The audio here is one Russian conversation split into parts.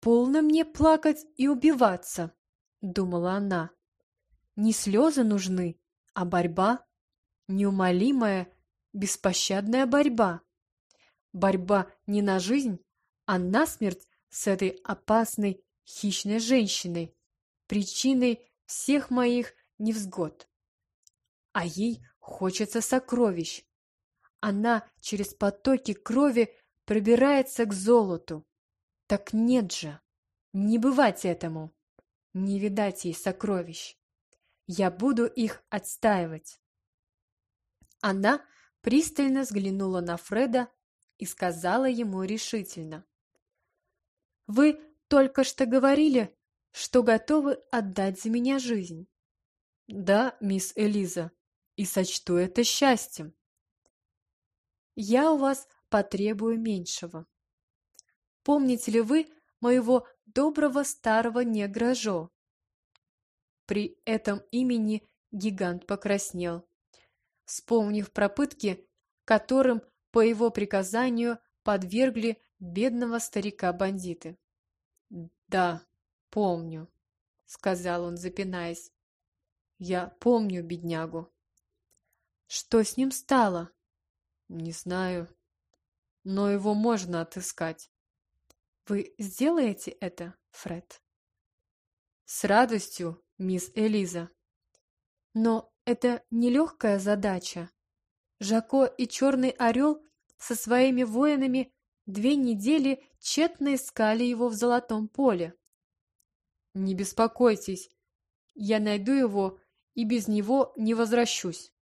«Полно мне плакать и убиваться», — думала она. «Не слезы нужны, а борьба, неумолимая, беспощадная борьба. Борьба не на жизнь, а на смерть с этой опасной хищной женщиной, причиной всех моих невзгод. А ей хочется сокровищ. Она через потоки крови пробирается к золоту. Так нет же, не бывать этому, не видать ей сокровищ. Я буду их отстаивать. Она пристально взглянула на Фреда и сказала ему решительно. «Вы только что говорили, что готовы отдать за меня жизнь». «Да, мисс Элиза, и сочту это счастьем». «Я у вас потребую меньшего. Помните ли вы моего доброго старого негра Жо?» При этом имени гигант покраснел, вспомнив про пытки, которым по его приказанию подвергли бедного старика-бандиты. «Да, помню», — сказал он, запинаясь. «Я помню беднягу». «Что с ним стало?» «Не знаю, но его можно отыскать». «Вы сделаете это, Фред?» «С радостью, мисс Элиза». «Но это нелегкая задача. Жако и Черный Орел со своими воинами две недели тщетно искали его в Золотом поле. «Не беспокойтесь, я найду его и без него не возвращусь».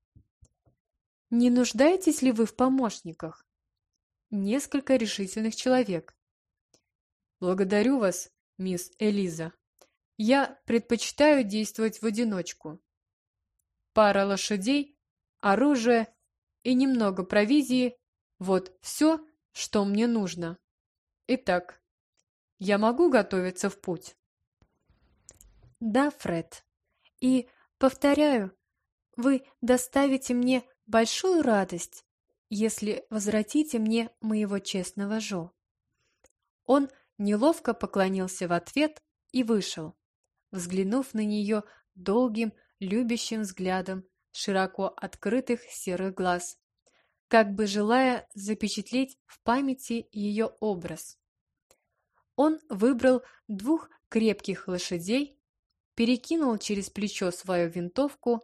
«Не нуждаетесь ли вы в помощниках?» «Несколько решительных человек». «Благодарю вас, мисс Элиза. Я предпочитаю действовать в одиночку пара лошадей, оружие и немного провизии – вот все, что мне нужно. Итак, я могу готовиться в путь? Да, Фред. И, повторяю, вы доставите мне большую радость, если возвратите мне моего честного Жо. Он неловко поклонился в ответ и вышел, взглянув на нее долгим любящим взглядом широко открытых серых глаз, как бы желая запечатлеть в памяти ее образ. Он выбрал двух крепких лошадей, перекинул через плечо свою винтовку,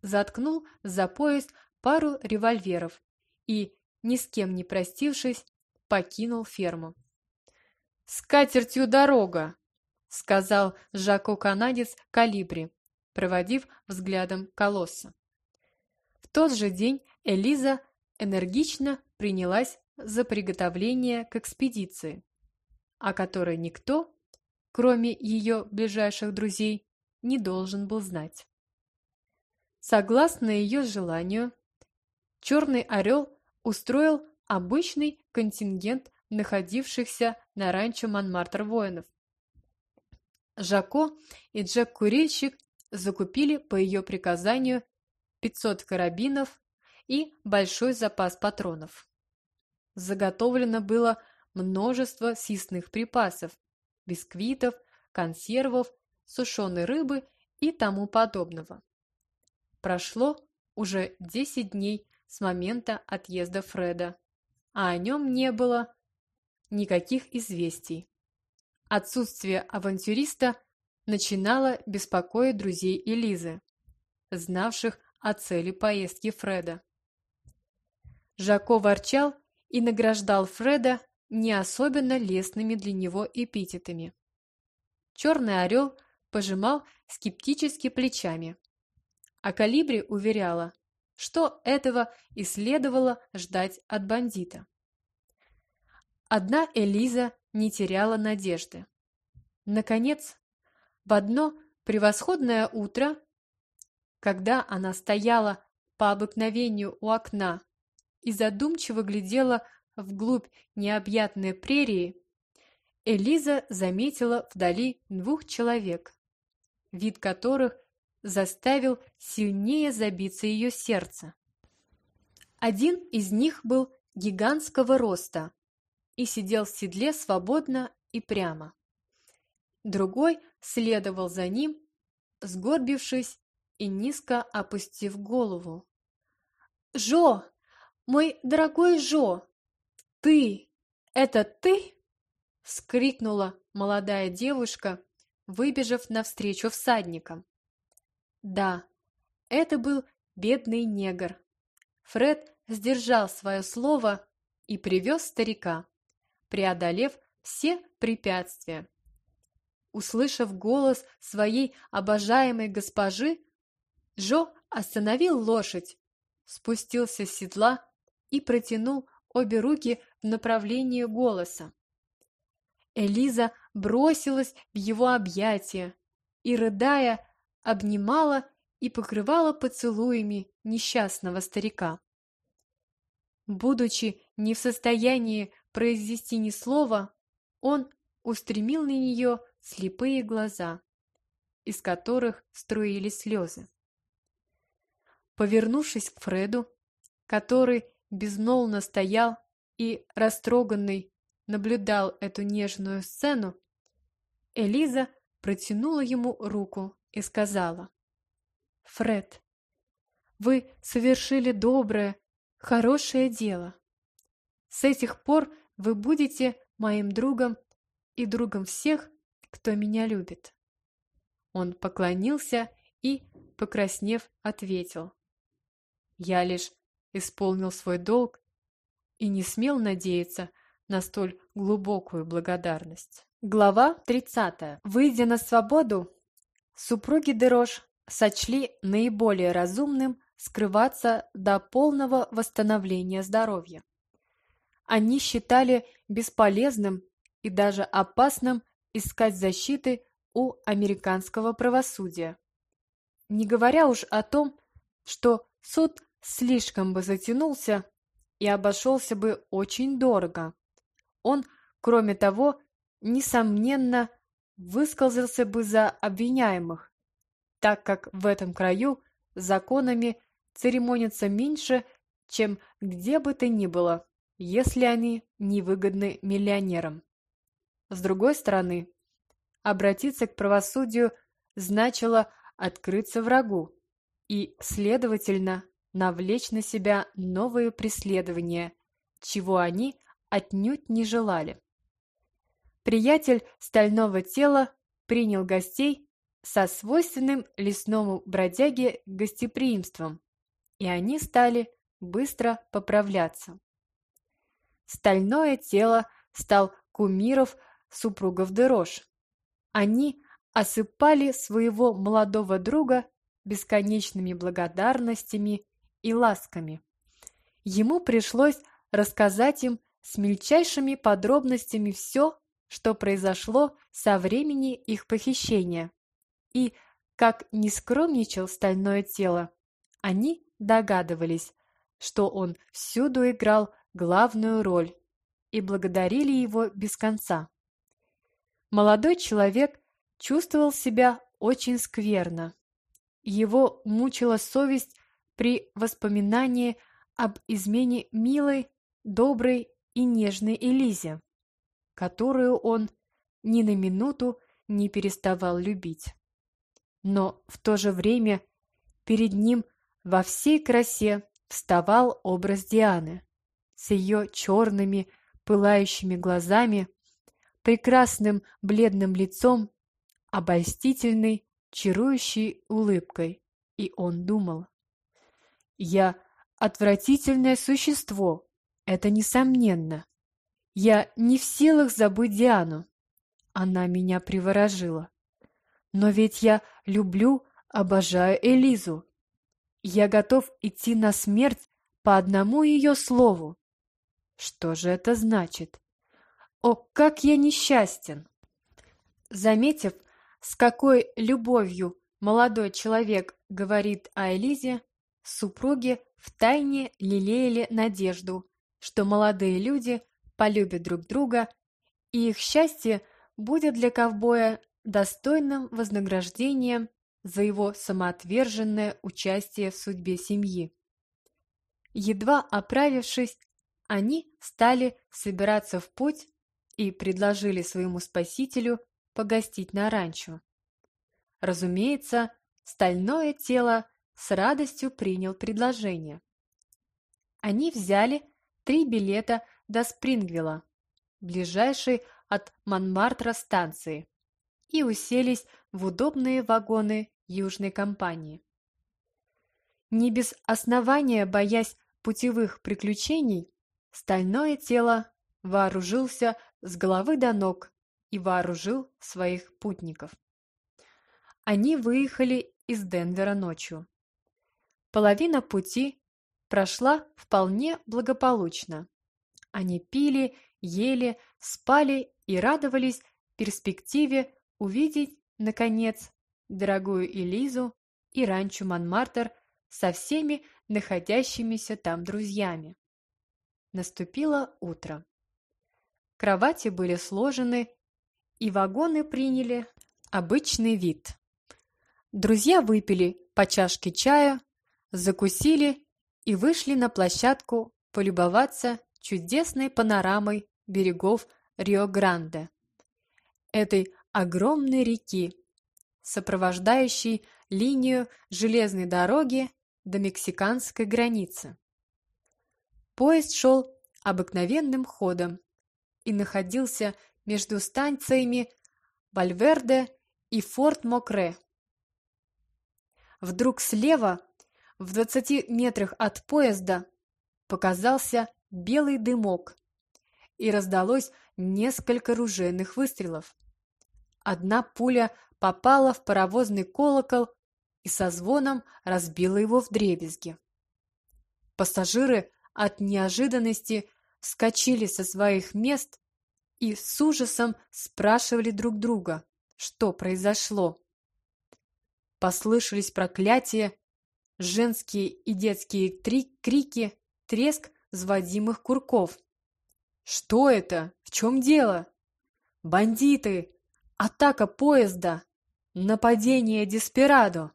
заткнул за пояс пару револьверов и, ни с кем не простившись, покинул ферму. «С дорога!» — сказал Жако-канадец Калибри, проводив взглядом колосса. В тот же день Элиза энергично принялась за приготовление к экспедиции, о которой никто, кроме ее ближайших друзей, не должен был знать. Согласно ее желанию, Черный Орел устроил обычный контингент находившихся на ранчо Монмартр воинов. Жако и Джек-курильщик закупили по ее приказанию 500 карабинов и большой запас патронов. Заготовлено было множество съестных припасов, бисквитов, консервов, сушеной рыбы и тому подобного. Прошло уже 10 дней с момента отъезда Фреда, а о нем не было никаких известий. Отсутствие авантюриста начинала беспокоить друзей Элизы, знавших о цели поездки Фреда. Жако ворчал и награждал Фреда не особенно лестными для него эпитетами. Черный орел пожимал скептически плечами, а Калибри уверяла, что этого и следовало ждать от бандита. Одна Элиза не теряла надежды. Наконец, в одно превосходное утро, когда она стояла по обыкновению у окна и задумчиво глядела вглубь необъятной прерии, Элиза заметила вдали двух человек, вид которых заставил сильнее забиться ее сердце. Один из них был гигантского роста и сидел в седле свободно и прямо. Другой следовал за ним, сгорбившись и низко опустив голову. «Жо! Мой дорогой Жо! Ты! Это ты?» — вскрикнула молодая девушка, выбежав навстречу всадникам. Да, это был бедный негр. Фред сдержал свое слово и привез старика, преодолев все препятствия. Услышав голос своей обожаемой госпожи, Жо остановил лошадь, спустился с седла и протянул обе руки в направлении голоса. Элиза бросилась в его объятия и, рыдая, обнимала и покрывала поцелуями несчастного старика. Будучи не в состоянии произнести ни слова, он устремил на нее слепые глаза, из которых струились слезы. Повернувшись к Фреду, который безмолвно стоял и, растроганный, наблюдал эту нежную сцену, Элиза протянула ему руку и сказала, «Фред, вы совершили доброе, хорошее дело. С этих пор вы будете моим другом и другом всех, кто меня любит». Он поклонился и, покраснев, ответил, «Я лишь исполнил свой долг и не смел надеяться на столь глубокую благодарность. Глава 30. Выйдя на свободу, супруги Дерош сочли наиболее разумным скрываться до полного восстановления здоровья. Они считали бесполезным и даже опасным искать защиты у американского правосудия. Не говоря уж о том, что суд слишком бы затянулся и обошелся бы очень дорого. Он, кроме того, несомненно, высказался бы за обвиняемых, так как в этом краю законами церемонятся меньше, чем где бы то ни было, если они невыгодны миллионерам. С другой стороны, обратиться к правосудию значило открыться врагу и, следовательно, навлечь на себя новые преследования, чего они отнюдь не желали. Приятель стального тела принял гостей со свойственным лесному бродяге гостеприимством, и они стали быстро поправляться. Стальное тело стал кумиров супругов Дерош. Они осыпали своего молодого друга бесконечными благодарностями и ласками. Ему пришлось рассказать им с мельчайшими подробностями все, что произошло со времени их похищения. И, как не скромничал стальное тело, они догадывались, что он всюду играл главную роль и благодарили его без конца. Молодой человек чувствовал себя очень скверно. Его мучила совесть при воспоминании об измене милой, доброй и нежной Элизе, которую он ни на минуту не переставал любить. Но в то же время перед ним во всей красе вставал образ Дианы с ее черными, пылающими глазами, прекрасным бледным лицом, обольстительной, чарующей улыбкой, и он думал, я отвратительное существо, это несомненно. Я не в силах забыть Диану. Она меня приворожила. Но ведь я люблю, обожаю Элизу. Я готов идти на смерть по одному ее слову. Что же это значит? О, как я несчастен! Заметив, с какой любовью молодой человек говорит о Элизе, Супруги втайне лелеяли надежду, что молодые люди полюбят друг друга, и их счастье будет для ковбоя достойным вознаграждением за его самоотверженное участие в судьбе семьи. Едва оправившись, они стали собираться в путь и предложили своему спасителю погостить на ранчо. Разумеется, стальное тело с радостью принял предложение. Они взяли три билета до Спрингвилла, ближайшей от Монмартра станции, и уселись в удобные вагоны южной компании. Не без основания боясь путевых приключений, стальное тело вооружился с головы до ног и вооружил своих путников. Они выехали из Денвера ночью. Половина пути прошла вполне благополучно. Они пили, ели, спали и радовались перспективе увидеть, наконец, дорогую Элизу и ранчо Монмартр со всеми находящимися там друзьями. Наступило утро. Кровати были сложены, и вагоны приняли обычный вид. Друзья выпили по чашке чая, закусили и вышли на площадку полюбоваться чудесной панорамой берегов Рио-Гранде. Этой огромной реки, сопровождающей линию железной дороги до мексиканской границы. Поезд шел обыкновенным ходом и находился между станциями Вальверде и Форт Мокре. Вдруг слева, в двадцати метрах от поезда, показался белый дымок, и раздалось несколько ружейных выстрелов. Одна пуля попала в паровозный колокол и со звоном разбила его вдребезги. Пассажиры от неожиданности вскочили со своих мест и с ужасом спрашивали друг друга, что произошло. Послышались проклятия, женские и детские три крики, треск взводимых курков. «Что это? В чем дело?» «Бандиты! Атака поезда! Нападение Деспирадо!»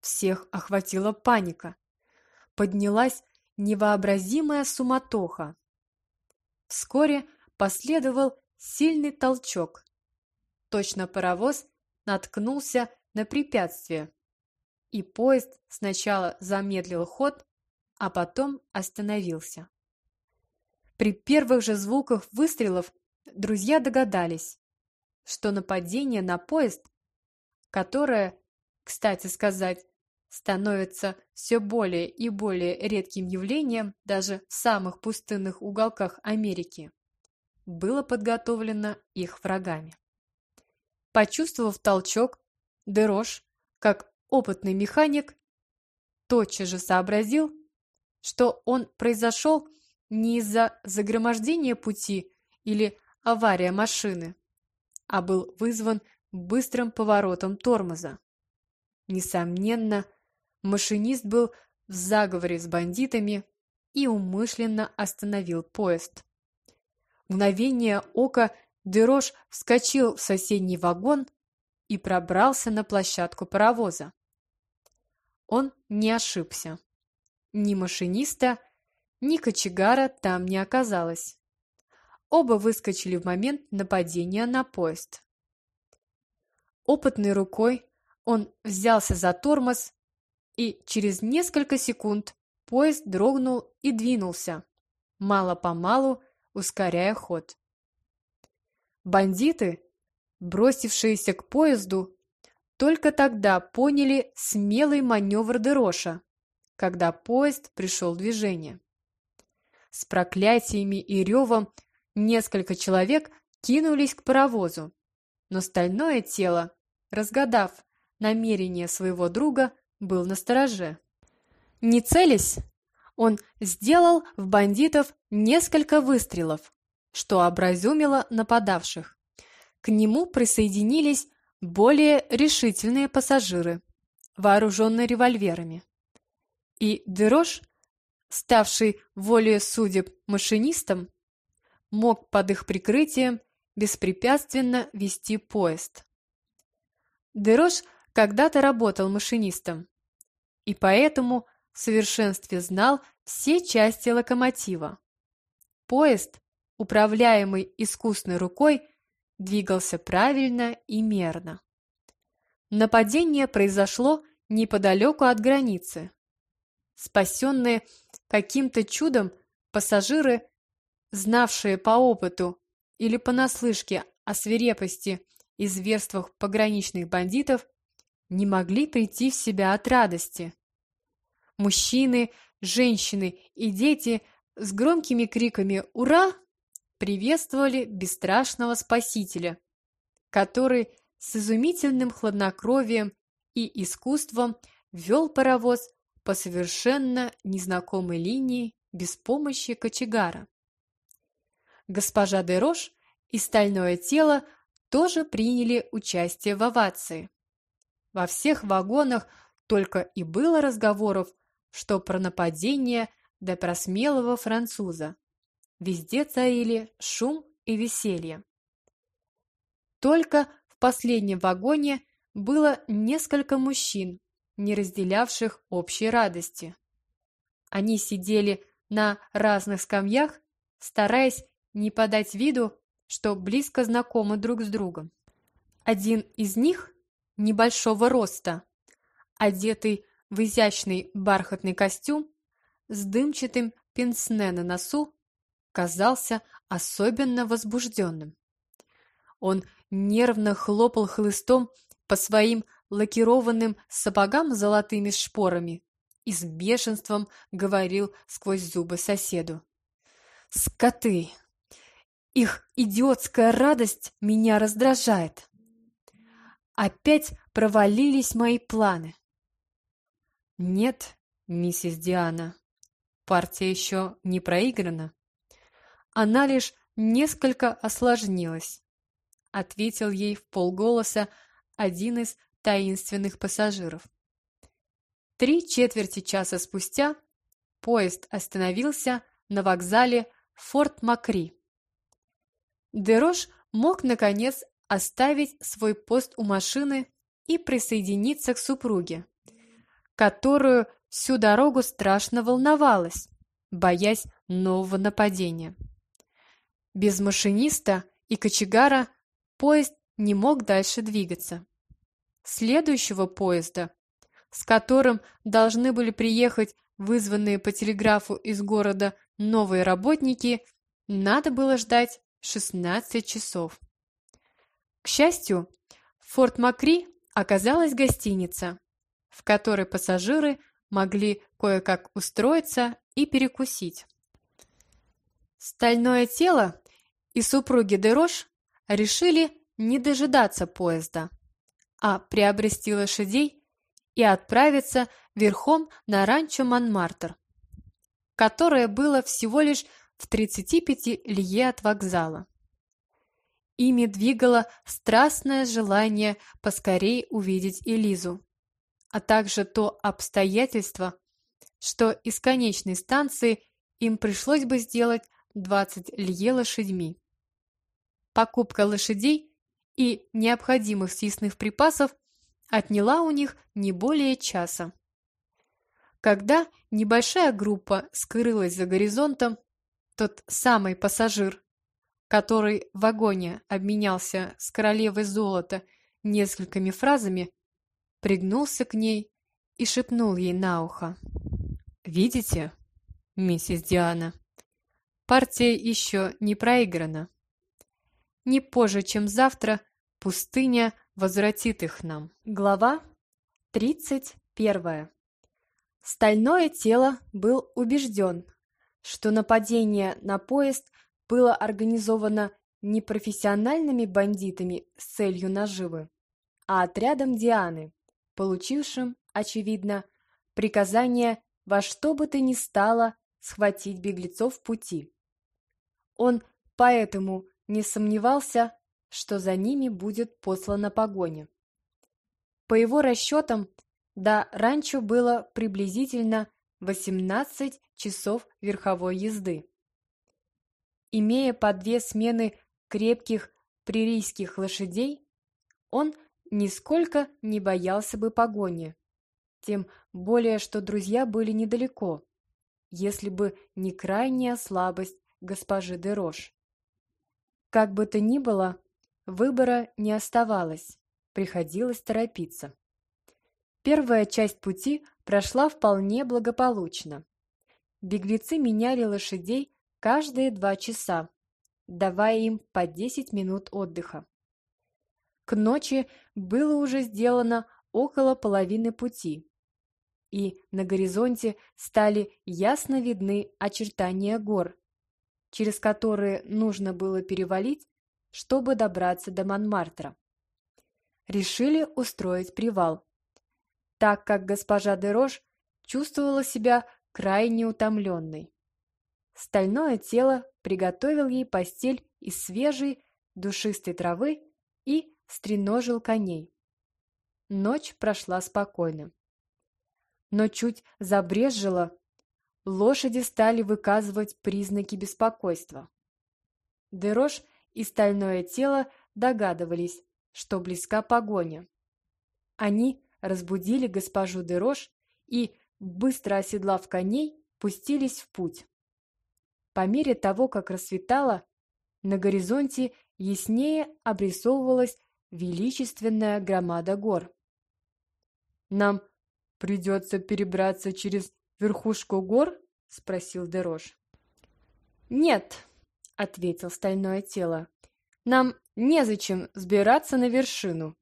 Всех охватила паника. Поднялась невообразимая суматоха. Вскоре последовал сильный толчок. Точно паровоз наткнулся на препятствие, и поезд сначала замедлил ход, а потом остановился. При первых же звуках выстрелов друзья догадались, что нападение на поезд, которое, кстати сказать, становится все более и более редким явлением даже в самых пустынных уголках Америки, было подготовлено их врагами. Почувствовав толчок, Дерош, как опытный механик, тотчас же сообразил, что он произошел не из-за загромождения пути или авария машины, а был вызван быстрым поворотом тормоза. Несомненно, машинист был в заговоре с бандитами и умышленно остановил поезд. В мгновение ока Дерош вскочил в соседний вагон и пробрался на площадку паровоза. Он не ошибся. Ни машиниста, ни кочегара там не оказалось. Оба выскочили в момент нападения на поезд. Опытной рукой он взялся за тормоз, и через несколько секунд поезд дрогнул и двинулся, мало-помалу ускоряя ход. Бандиты, бросившиеся к поезду, только тогда поняли смелый маневр Дероша, когда поезд пришел в движение. С проклятиями и ревом несколько человек кинулись к паровозу, но стальное тело, разгадав намерение своего друга, был настороже. Не целясь, он сделал в бандитов несколько выстрелов, что образумило нападавших. К нему присоединились более решительные пассажиры, вооруженные револьверами. И Дерош, ставший волею судеб машинистом, мог под их прикрытием беспрепятственно вести поезд. Дерош когда-то работал машинистом и поэтому в совершенстве знал все части локомотива. Поезд, управляемый искусной рукой, двигался правильно и мерно. Нападение произошло неподалеку от границы. Спасенные каким-то чудом пассажиры, знавшие по опыту или понаслышке о свирепости и зверствах пограничных бандитов, не могли прийти в себя от радости. Мужчины, женщины и дети с громкими криками «Ура!» приветствовали бесстрашного спасителя, который с изумительным хладнокровием и искусством вел паровоз по совершенно незнакомой линии без помощи кочегара. Госпожа Дерош и стальное тело тоже приняли участие в овации. Во всех вагонах только и было разговоров, что про нападение да про смелого француза. Везде царили шум и веселье. Только в последнем вагоне было несколько мужчин, не разделявших общей радости. Они сидели на разных скамьях, стараясь не подать виду, что близко знакомы друг с другом. Один из них, небольшого роста, одетый в изящный бархатный костюм, с дымчатым пенсне на носу, казался особенно возбужденным. Он нервно хлопал хлыстом по своим лакированным сапогам с золотыми шпорами и с бешенством говорил сквозь зубы соседу. «Скоты! Их идиотская радость меня раздражает. Опять провалились мои планы. Нет, миссис Диана, партия еще не проиграна. Она лишь несколько осложнилась, ответил ей в полголоса один из таинственных пассажиров. Три четверти часа спустя поезд остановился на вокзале Форт Макри. Дерош мог, наконец, оставить свой пост у машины и присоединиться к супруге, которую всю дорогу страшно волновалась, боясь нового нападения. Без машиниста и кочегара поезд не мог дальше двигаться. Следующего поезда, с которым должны были приехать вызванные по телеграфу из города новые работники, надо было ждать 16 часов. К счастью, в Форт Макри оказалась гостиница, в которой пассажиры могли кое-как устроиться и перекусить. Стальное тело и супруги Дерош решили не дожидаться поезда, а приобрести лошадей и отправиться верхом на ранчо Монмартр, которое было всего лишь в 35 лье от вокзала. Ими двигало страстное желание поскорей увидеть Элизу, а также то обстоятельство, что из конечной станции им пришлось бы сделать 20 лье лошадьми. Покупка лошадей и необходимых съестных припасов отняла у них не более часа. Когда небольшая группа скрылась за горизонтом, тот самый пассажир, который в вагоне обменялся с королевой золота несколькими фразами, пригнулся к ней и шепнул ей на ухо. «Видите, миссис Диана, партия еще не проиграна. Не позже, чем завтра, пустыня возвратит их нам». Глава тридцать первая. Стальное тело был убежден, что нападение на поезд было организовано не профессиональными бандитами с целью наживы, а отрядом Дианы, получившим, очевидно, приказание во что бы то ни стало схватить беглецов в пути. Он поэтому не сомневался, что за ними будет послана погоня. По его расчетам, до ранчо было приблизительно 18 часов верховой езды. Имея по две смены крепких пририйских лошадей, он нисколько не боялся бы погони, тем более что друзья были недалеко, если бы не крайняя слабость госпожи Дерош. Как бы то ни было, выбора не оставалось, приходилось торопиться. Первая часть пути прошла вполне благополучно. Беглецы меняли лошадей каждые два часа, давая им по 10 минут отдыха. К ночи было уже сделано около половины пути, и на горизонте стали ясно видны очертания гор, через которые нужно было перевалить, чтобы добраться до Монмартра. Решили устроить привал, так как госпожа Дерош чувствовала себя крайне утомленной. Стальное тело приготовил ей постель из свежей душистой травы и стреножил коней. Ночь прошла спокойно. Но чуть забрезжило, лошади стали выказывать признаки беспокойства. Дерош и стальное тело догадывались, что близка погоня. Они разбудили госпожу Дерош и, быстро оседлав коней, пустились в путь. По мере того, как рассветало, на горизонте яснее обрисовывалась величественная громада гор. «Нам придется перебраться через верхушку гор?» — спросил Дерош. «Нет», — ответил стальное тело, — «нам незачем сбираться на вершину,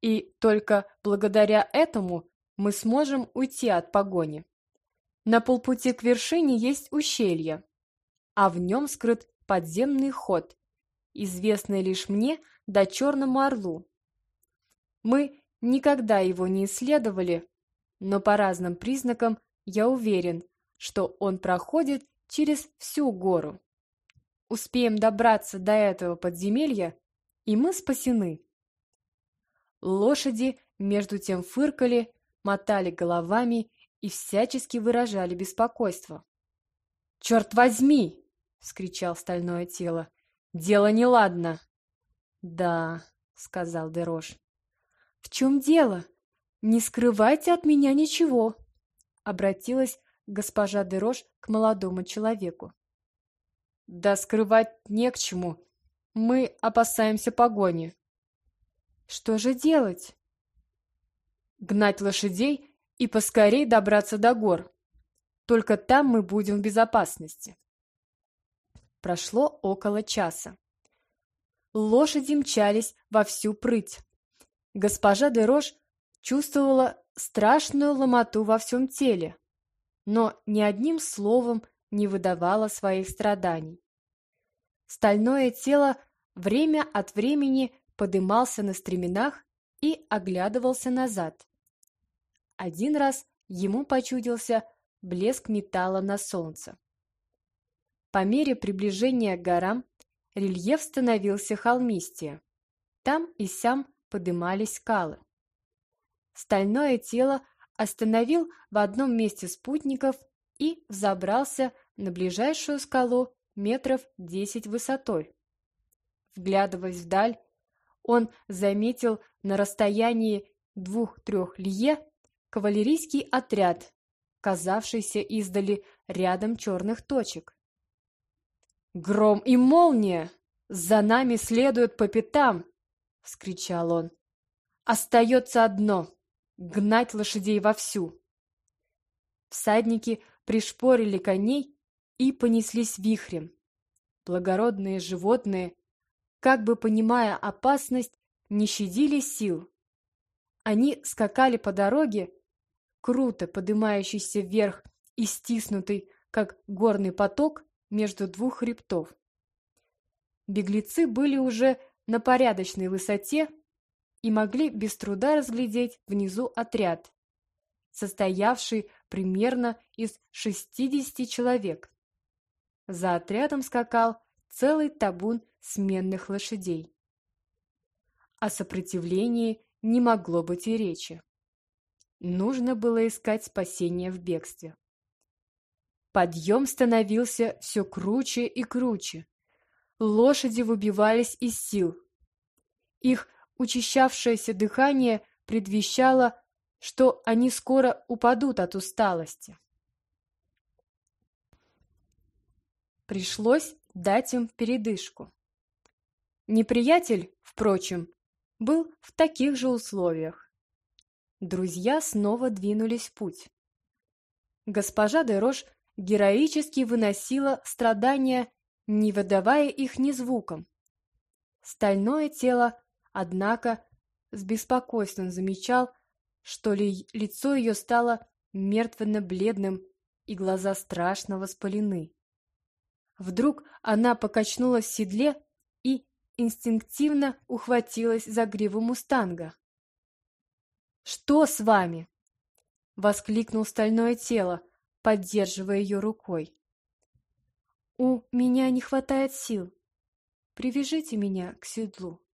и только благодаря этому мы сможем уйти от погони. На полпути к вершине есть ущелье, а в нем скрыт подземный ход, известный лишь мне да Черному Орлу. Мы никогда его не исследовали, но по разным признакам я уверен, что он проходит через всю гору. Успеем добраться до этого подземелья, и мы спасены. Лошади между тем фыркали, мотали головами и всячески выражали беспокойство. «Черт возьми!» — вскричал стальное тело. «Дело неладно!» «Да», — сказал Дерош. «В чем дело? Не скрывайте от меня ничего!» — обратилась госпожа Дерош к молодому человеку. «Да скрывать не к чему. Мы опасаемся погони». «Что же делать?» «Гнать лошадей и поскорей добраться до гор. Только там мы будем в безопасности». Прошло около часа. Лошади мчались во всю прыть. Госпожа Дерош чувствовала страшную ломоту во всем теле, но ни одним словом не выдавала своих страданий. Стальное тело время от времени подымался на стременах и оглядывался назад. Один раз ему почудился блеск металла на солнце. По мере приближения к горам рельеф становился холмистее. Там и сям подымались скалы. Стальное тело остановил в одном месте спутников и взобрался на ближайшую скалу метров десять высотой. Вглядываясь вдаль, он заметил на расстоянии двух-трех лье кавалерийский отряд, казавшийся издали рядом черных точек. «Гром и молния! За нами следуют по пятам!» — вскричал он. «Остается одно — гнать лошадей вовсю!» Всадники пришпорили коней и понеслись вихрем. Благородные животные, как бы понимая опасность, не щадили сил. Они скакали по дороге, круто поднимающейся вверх и стиснутой, как горный поток, между двух хребтов. Беглецы были уже на порядочной высоте и могли без труда разглядеть внизу отряд, состоявший примерно из 60 человек. За отрядом скакал целый табун сменных лошадей. О сопротивлении не могло быть и речи. Нужно было искать спасение в бегстве. Подъем становился все круче и круче. Лошади выбивались из сил. Их учащавшееся дыхание предвещало, что они скоро упадут от усталости. Пришлось дать им передышку. Неприятель, впрочем, был в таких же условиях. Друзья снова двинулись в путь. Госпожа Дерош героически выносила страдания, не выдавая их ни звуком. Стальное тело, однако, с беспокойством замечал, что ли лицо ее стало мертвенно-бледным и глаза страшно воспалены. Вдруг она покачнулась в седле и инстинктивно ухватилась за гриву мустанга. «Что с вами?» — воскликнул стальное тело, поддерживая ее рукой. «У меня не хватает сил. Привяжите меня к седлу».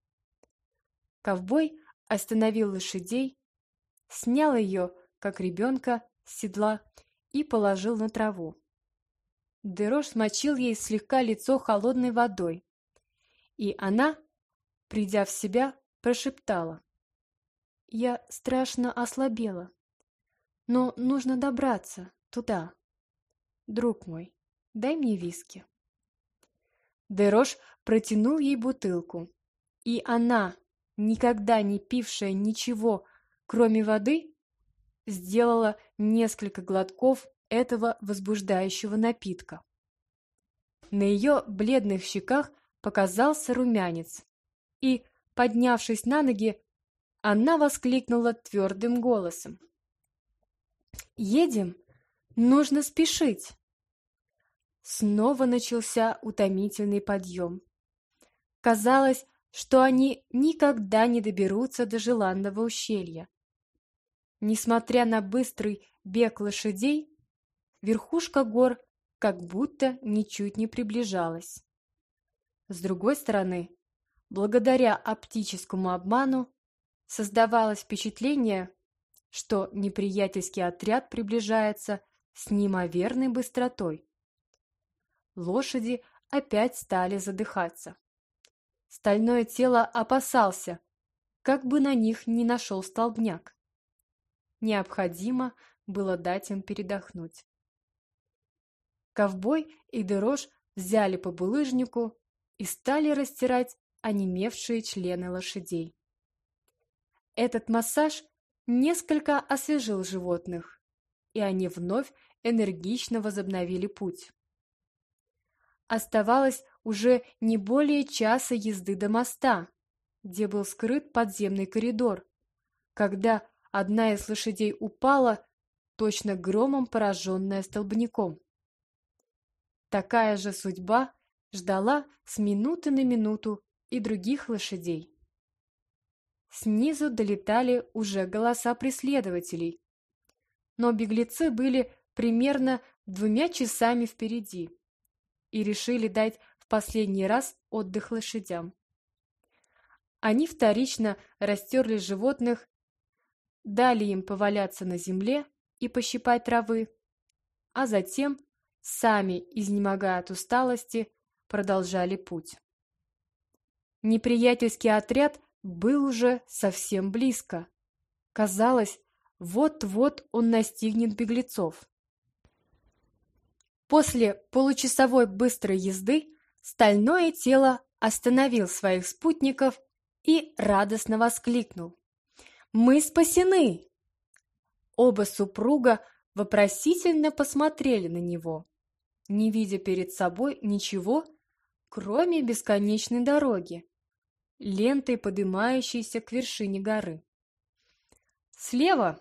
Ковбой остановил лошадей, снял ее, как ребенка, с седла и положил на траву. Дерош смочил ей слегка лицо холодной водой, и она, придя в себя, прошептала. «Я страшно ослабела, но нужно добраться туда. Друг мой, дай мне виски». Дерош протянул ей бутылку, и она, никогда не пившая ничего, кроме воды, сделала несколько глотков этого возбуждающего напитка. На ее бледных щеках показался румянец, и, поднявшись на ноги, она воскликнула твердым голосом. «Едем? Нужно спешить!» Снова начался утомительный подъем. Казалось, что они никогда не доберутся до желанного ущелья. Несмотря на быстрый бег лошадей, верхушка гор как будто ничуть не приближалась. С другой стороны, благодаря оптическому обману, создавалось впечатление, что неприятельский отряд приближается с неимоверной быстротой. Лошади опять стали задыхаться. Стальное тело опасался, как бы на них не нашел столбняк. Необходимо было дать им передохнуть. Ковбой и Дерош взяли по булыжнику и стали растирать онемевшие члены лошадей. Этот массаж несколько освежил животных, и они вновь энергично возобновили путь. Оставалось уже не более часа езды до моста, где был скрыт подземный коридор, когда одна из лошадей упала, точно громом пораженная столбняком. Такая же судьба ждала с минуты на минуту и других лошадей. Снизу долетали уже голоса преследователей, но беглецы были примерно двумя часами впереди и решили дать в последний раз отдых лошадям. Они вторично растерли животных, дали им поваляться на земле и пощипать травы, а затем, сами изнемогая от усталости, продолжали путь. Неприятельский отряд был уже совсем близко. Казалось, вот-вот он настигнет беглецов. После получасовой быстрой езды стальное тело остановил своих спутников и радостно воскликнул. «Мы спасены!» Оба супруга вопросительно посмотрели на него, не видя перед собой ничего, кроме бесконечной дороги, лентой поднимающейся к вершине горы. Слева,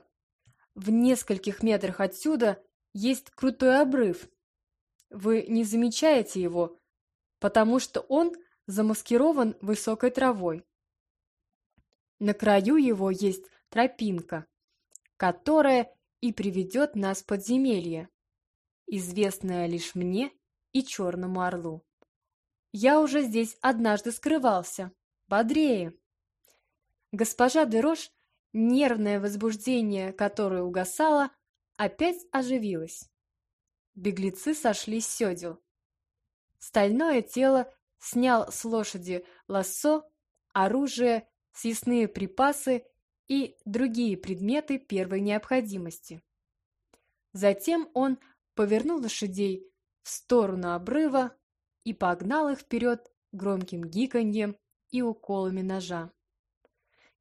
в нескольких метрах отсюда, есть крутой обрыв, вы не замечаете его, потому что он замаскирован высокой травой. На краю его есть тропинка, которая и приведет нас в подземелье, известное лишь мне и черному орлу. Я уже здесь однажды скрывался. Бодрее. Госпожа Дерош, нервное возбуждение, которое угасало, опять оживилась беглецы сошли с седел. Стальное тело снял с лошади лассо, оружие, съестные припасы и другие предметы первой необходимости. Затем он повернул лошадей в сторону обрыва и погнал их вперед громким гиканьем и уколами ножа.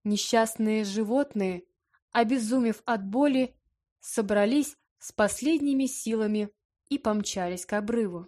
Несчастные животные, обезумев от боли, собрались с последними силами и помчались к обрыву.